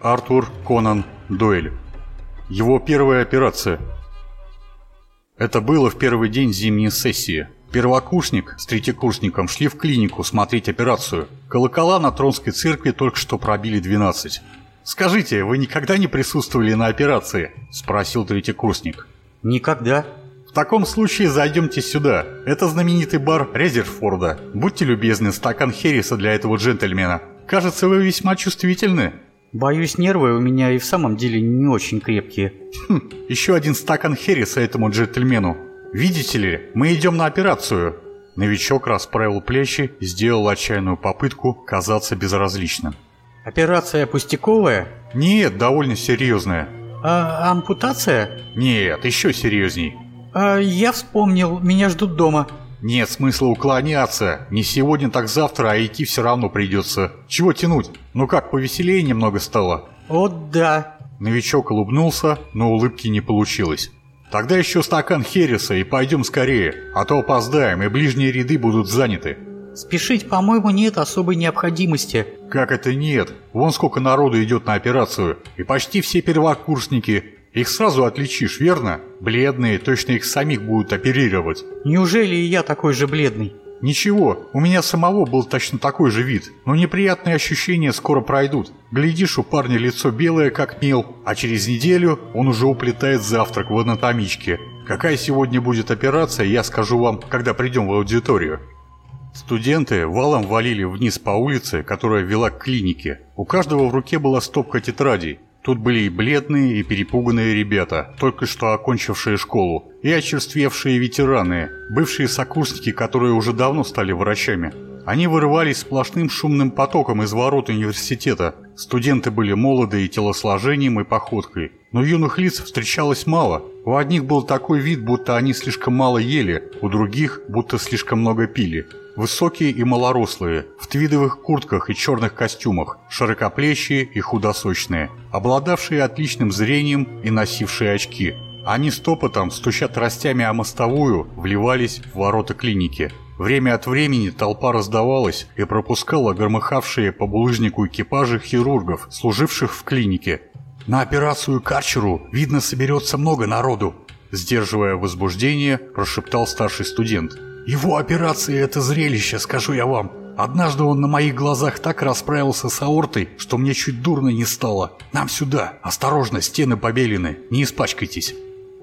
Артур Конан Дойль. Его первая операция. Это было в первый день зимней сессии. Первокурсник с третьекурсником шли в клинику смотреть операцию. Колокола на Тронской церкви только что пробили 12. «Скажите, вы никогда не присутствовали на операции?» – спросил третьекурсник. «Никогда». «В таком случае зайдемте сюда. Это знаменитый бар Резерфорда. Будьте любезны, стакан Херриса для этого джентльмена. Кажется, вы весьма чувствительны». «Боюсь, нервы у меня и в самом деле не очень крепкие». «Хм, еще один стакан Херриса этому джентльмену. Видите ли, мы идем на операцию». Новичок расправил плечи и сделал отчаянную попытку казаться безразличным. Операция пустяковая? Нет, довольно серьезная. А ампутация? Нет, еще серьезней. А я вспомнил, меня ждут дома. Нет смысла уклоняться. Не сегодня, так завтра, а идти все равно придется. Чего тянуть? Ну как, повеселее немного стало? О, да. Новичок улыбнулся, но улыбки не получилось. Тогда еще стакан Хереса и пойдем скорее, а то опоздаем и ближние ряды будут заняты. Спешить, по-моему, нет особой необходимости. Как это нет? Вон сколько народу идет на операцию. И почти все первокурсники. Их сразу отличишь, верно? Бледные, точно их самих будут оперировать. Неужели и я такой же бледный? Ничего, у меня самого был точно такой же вид, но неприятные ощущения скоро пройдут. Глядишь, у парня лицо белое, как мел, а через неделю он уже уплетает завтрак в анатомичке. Какая сегодня будет операция, я скажу вам, когда придем в аудиторию. Студенты валом валили вниз по улице, которая вела к клинике. У каждого в руке была стопка тетрадей. Тут были и бледные, и перепуганные ребята, только что окончившие школу, и очерствевшие ветераны, бывшие сокурсники, которые уже давно стали врачами. Они вырывались сплошным шумным потоком из ворот университета. Студенты были молоды и телосложением, и походкой. Но юных лиц встречалось мало. У одних был такой вид, будто они слишком мало ели, у других – будто слишком много пили. Высокие и малорослые, в твидовых куртках и черных костюмах, широкоплечие и худосочные, обладавшие отличным зрением и носившие очки. Они стопотом, стуча тростями о мостовую, вливались в ворота клиники. Время от времени толпа раздавалась и пропускала громыхавшие по булыжнику экипажи хирургов, служивших в клинике. «На операцию Карчеру, видно, соберется много народу», сдерживая возбуждение, прошептал старший студент. Его операция – это зрелище, скажу я вам. Однажды он на моих глазах так расправился с аортой, что мне чуть дурно не стало. Нам сюда. Осторожно, стены побелены. Не испачкайтесь.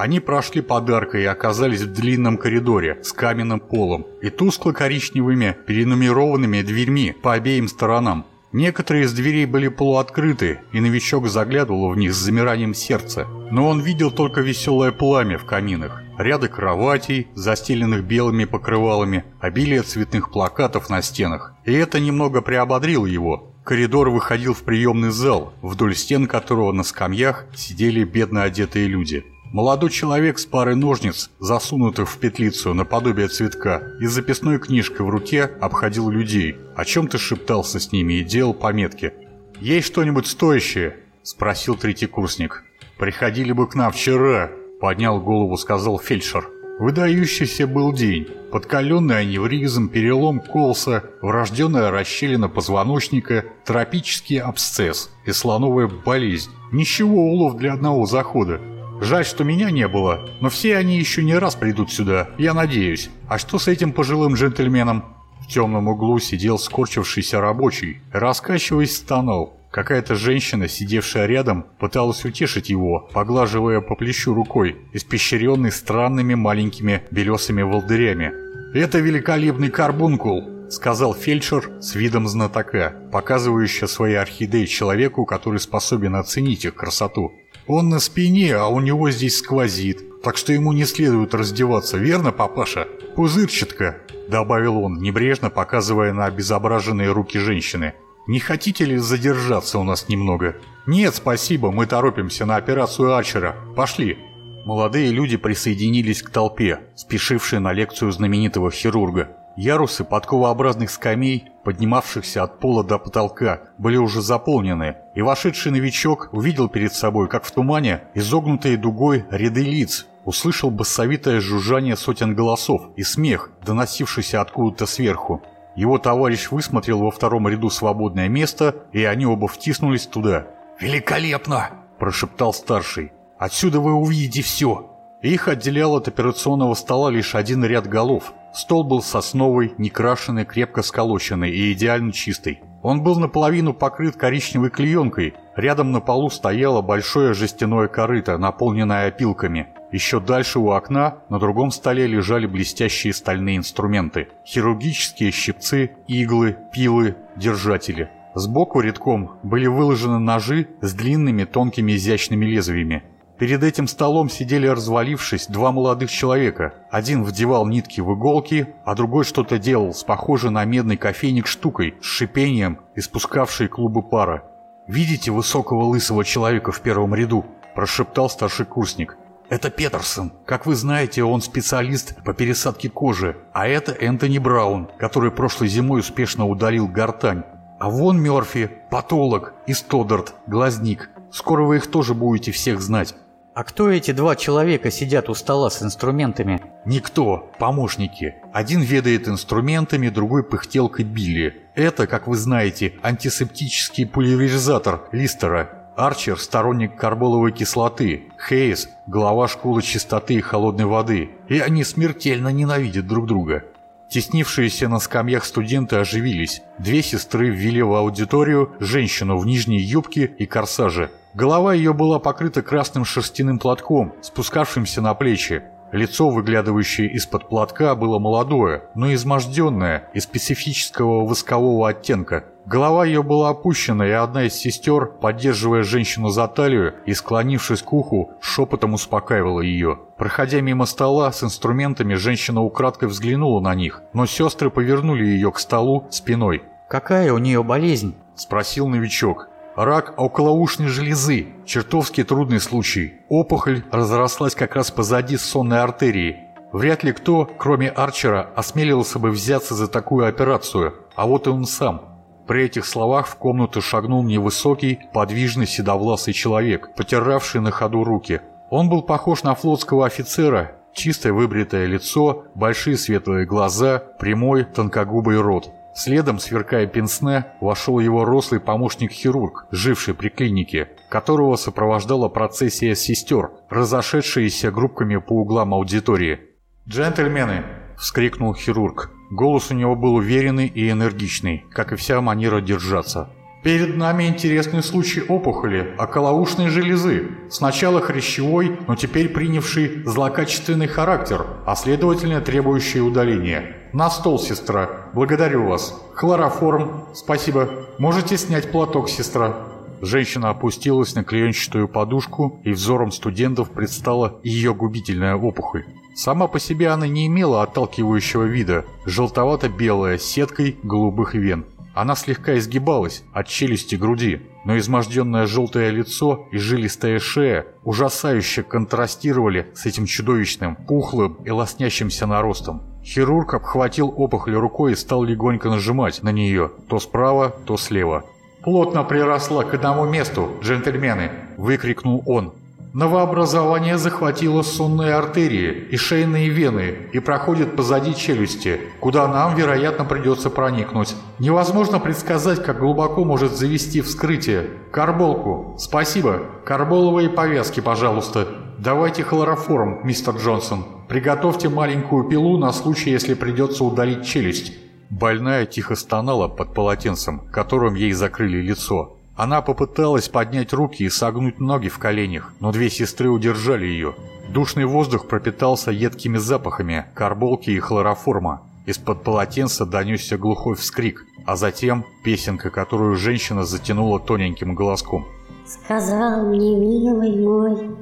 Они прошли подаркой и оказались в длинном коридоре с каменным полом и тускло-коричневыми перенумерованными дверьми по обеим сторонам. Некоторые из дверей были полуоткрыты, и новичок заглядывал в них с замиранием сердца. Но он видел только веселое пламя в каминах, ряды кроватей, застеленных белыми покрывалами, обилие цветных плакатов на стенах. И это немного приободрило его. Коридор выходил в приемный зал, вдоль стен которого на скамьях сидели бедно одетые люди. Молодой человек с парой ножниц, засунутых в петлицу наподобие цветка, и записной книжкой в руке обходил людей, о чем-то шептался с ними и делал пометки. «Есть что-нибудь стоящее?» – спросил третий курсник. «Приходили бы к нам вчера», – поднял голову, сказал фельдшер. Выдающийся был день. Подкаленный аневризм, перелом колса, врожденная расщелина позвоночника, тропический абсцесс и слоновая болезнь. Ничего улов для одного захода. Жаль, что меня не было, но все они еще не раз придут сюда, я надеюсь. А что с этим пожилым джентльменом? В темном углу сидел скорчившийся рабочий, раскачиваясь стонал. Какая-то женщина, сидевшая рядом, пыталась утешить его, поглаживая по плечу рукой, испещренной странными маленькими белесыми волдырями. «Это великолепный карбункул», — сказал фельдшер с видом знатока, показывающий свои орхидеи человеку, который способен оценить их красоту. Он на спине, а у него здесь сквозит, так что ему не следует раздеваться, верно, папаша? Пузырчатка, добавил он, небрежно показывая на обезображенные руки женщины. Не хотите ли задержаться у нас немного? Нет, спасибо, мы торопимся на операцию Арчера. Пошли. Молодые люди присоединились к толпе, спешившей на лекцию знаменитого хирурга. Ярусы подковообразных скамей, поднимавшихся от пола до потолка, были уже заполнены, и вошедший новичок увидел перед собой, как в тумане, изогнутые дугой ряды лиц, услышал басовитое жужжание сотен голосов и смех, доносившийся откуда-то сверху. Его товарищ высмотрел во втором ряду свободное место, и они оба втиснулись туда. «Великолепно!» – прошептал старший. «Отсюда вы увидите все!» Их отделял от операционного стола лишь один ряд голов. Стол был сосновый, некрашенный, крепко сколоченный и идеально чистый. Он был наполовину покрыт коричневой клеенкой. Рядом на полу стояло большое жестяное корыто, наполненное опилками. Еще дальше у окна на другом столе лежали блестящие стальные инструменты. Хирургические щипцы, иглы, пилы, держатели. Сбоку редком были выложены ножи с длинными тонкими изящными лезвиями. Перед этим столом сидели, развалившись, два молодых человека. Один вдевал нитки в иголки, а другой что-то делал с похожей на медный кофейник штукой, с шипением, испускавшей клубы пара. «Видите высокого лысого человека в первом ряду?» – прошептал старший курсник. «Это Петерсон. Как вы знаете, он специалист по пересадке кожи. А это Энтони Браун, который прошлой зимой успешно удалил гортань. А вон Мёрфи, патолог, и Стодарт, глазник. Скоро вы их тоже будете всех знать. А кто эти два человека сидят у стола с инструментами? Никто, помощники. Один ведает инструментами, другой пыхтелкой Билли. Это, как вы знаете, антисептический пульверизатор Листера. Арчер – сторонник карболовой кислоты. Хейс – глава школы чистоты и холодной воды. И они смертельно ненавидят друг друга. Теснившиеся на скамьях студенты оживились. Две сестры ввели в аудиторию женщину в нижней юбке и корсаже. Голова ее была покрыта красным шерстяным платком, спускавшимся на плечи. Лицо, выглядывающее из-под платка, было молодое, но изможденное и специфического воскового оттенка. Голова ее была опущена, и одна из сестер, поддерживая женщину за талию и склонившись к уху, шепотом успокаивала ее. Проходя мимо стола с инструментами, женщина украдкой взглянула на них, но сестры повернули ее к столу спиной. «Какая у нее болезнь?» – спросил новичок. Рак околоушной железы. Чертовски трудный случай. Опухоль разрослась как раз позади сонной артерии. Вряд ли кто, кроме Арчера, осмеливался бы взяться за такую операцию, а вот и он сам. При этих словах в комнату шагнул невысокий, подвижный седовласый человек, потиравший на ходу руки. Он был похож на флотского офицера, чистое выбритое лицо, большие светлые глаза, прямой, тонкогубый рот. Следом, сверкая пенсне, вошел его рослый помощник-хирург, живший при клинике, которого сопровождала процессия сестер, разошедшиеся группками по углам аудитории. «Джентльмены!» – вскрикнул хирург. Голос у него был уверенный и энергичный, как и вся манера держаться. Перед нами интересный случай опухоли околоушной железы. Сначала хрящевой, но теперь принявший злокачественный характер, а следовательно требующий удаления. На стол, сестра. Благодарю вас. Хлороформ. Спасибо. Можете снять платок, сестра. Женщина опустилась на клеенчатую подушку, и взором студентов предстала ее губительная опухоль. Сама по себе она не имела отталкивающего вида, желтовато-белая, с сеткой голубых вен. Она слегка изгибалась от челюсти груди, но изможденное желтое лицо и жилистая шея ужасающе контрастировали с этим чудовищным, пухлым и лоснящимся наростом. Хирург обхватил опухоль рукой и стал легонько нажимать на нее, то справа, то слева. «Плотно приросла к одному месту, джентльмены!» – выкрикнул он, Новообразование захватило сонные артерии и шейные вены и проходит позади челюсти, куда нам, вероятно, придется проникнуть. Невозможно предсказать, как глубоко может завести вскрытие. Карболку. Спасибо. Карболовые повязки, пожалуйста. Давайте хлороформ, мистер Джонсон. Приготовьте маленькую пилу на случай, если придется удалить челюсть. Больная тихо стонала под полотенцем, которым ей закрыли лицо. Она попыталась поднять руки и согнуть ноги в коленях, но две сестры удержали ее. Душный воздух пропитался едкими запахами карболки и хлороформа. Из-под полотенца донесся глухой вскрик, а затем песенка, которую женщина затянула тоненьким голоском. «Сказал мне, милый мой,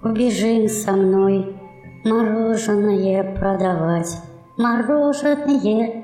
убежи со мной, мороженое продавать, мороженое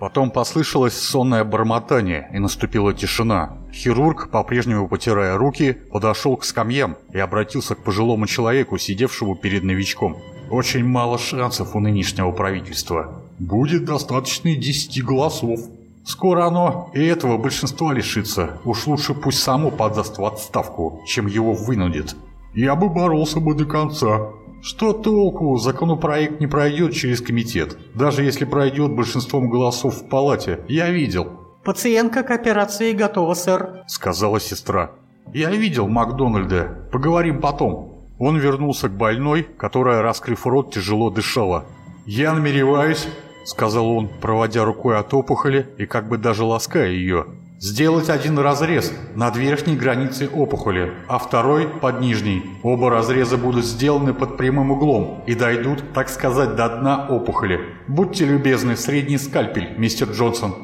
Потом послышалось сонное бормотание, и наступила тишина. Хирург, по-прежнему потирая руки, подошел к скамьям и обратился к пожилому человеку, сидевшему перед новичком. «Очень мало шансов у нынешнего правительства. Будет достаточно и десяти голосов. Скоро оно и этого большинства лишится. Уж лучше пусть само подаст в отставку, чем его вынудит. Я бы боролся бы до конца», что толку? Законопроект не пройдет через комитет. Даже если пройдет большинством голосов в палате. Я видел. «Пациентка к операции готова, сэр», — сказала сестра. «Я видел Макдональда. Поговорим потом». Он вернулся к больной, которая, раскрыв рот, тяжело дышала. «Я намереваюсь», — сказал он, проводя рукой от опухоли и как бы даже лаская ее, Сделать один разрез над верхней границей опухоли, а второй под нижней. Оба разреза будут сделаны под прямым углом и дойдут, так сказать, до дна опухоли. Будьте любезны, средний скальпель, мистер Джонсон.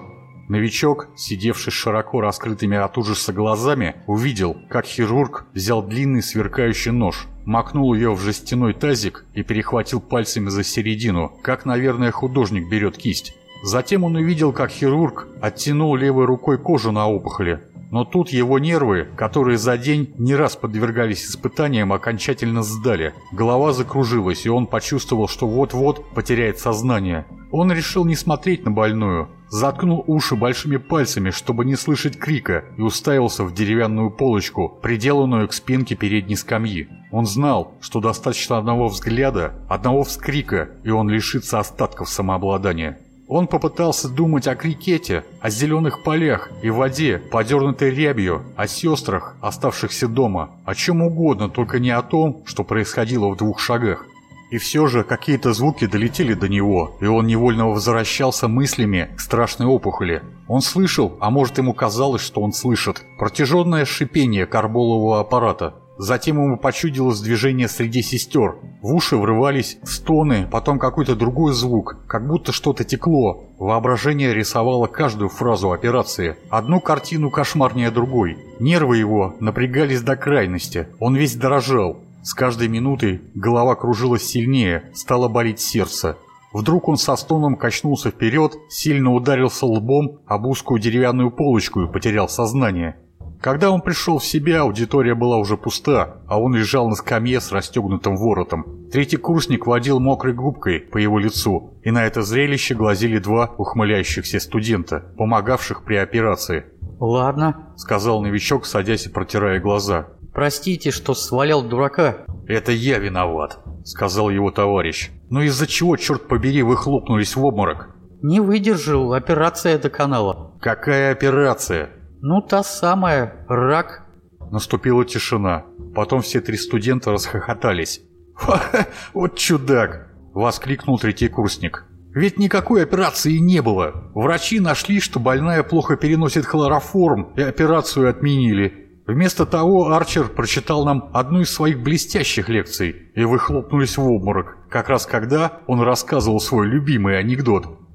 Новичок, сидевший широко раскрытыми от ужаса глазами, увидел, как хирург взял длинный сверкающий нож, макнул ее в жестяной тазик и перехватил пальцами за середину, как, наверное, художник берет кисть. Затем он увидел, как хирург оттянул левой рукой кожу на опухоли. Но тут его нервы, которые за день не раз подвергались испытаниям, окончательно сдали. Голова закружилась, и он почувствовал, что вот-вот потеряет сознание. Он решил не смотреть на больную, заткнул уши большими пальцами, чтобы не слышать крика, и уставился в деревянную полочку, приделанную к спинке передней скамьи. Он знал, что достаточно одного взгляда, одного вскрика, и он лишится остатков самообладания. Он попытался думать о крикете, о зеленых полях и воде, подернутой рябью, о сестрах, оставшихся дома, о чем угодно, только не о том, что происходило в двух шагах. И все же какие-то звуки долетели до него, и он невольно возвращался мыслями к страшной опухоли. Он слышал, а может ему казалось, что он слышит, протяженное шипение карболового аппарата, Затем ему почудилось движение среди сестер. В уши врывались стоны, потом какой-то другой звук, как будто что-то текло. Воображение рисовало каждую фразу операции. Одну картину кошмарнее другой. Нервы его напрягались до крайности. Он весь дрожал. С каждой минутой голова кружилась сильнее, стало болеть сердце. Вдруг он со стоном качнулся вперед, сильно ударился лбом об узкую деревянную полочку и потерял сознание. Когда он пришел в себя, аудитория была уже пуста, а он лежал на скамье с расстегнутым воротом. Третий курсник водил мокрой губкой по его лицу, и на это зрелище глазели два ухмыляющихся студента, помогавших при операции. «Ладно», — сказал новичок, садясь и протирая глаза. «Простите, что свалял дурака». «Это я виноват», — сказал его товарищ. «Но из-за чего, черт побери, вы хлопнулись в обморок?» «Не выдержал, операция до канала». «Какая операция?» «Ну, та самая, рак». Наступила тишина. Потом все три студента расхохотались. «Ха-ха, вот чудак!» — воскликнул третий курсник. «Ведь никакой операции не было. Врачи нашли, что больная плохо переносит хлороформ, и операцию отменили. Вместо того Арчер прочитал нам одну из своих блестящих лекций, и вы хлопнулись в обморок, как раз когда он рассказывал свой любимый анекдот.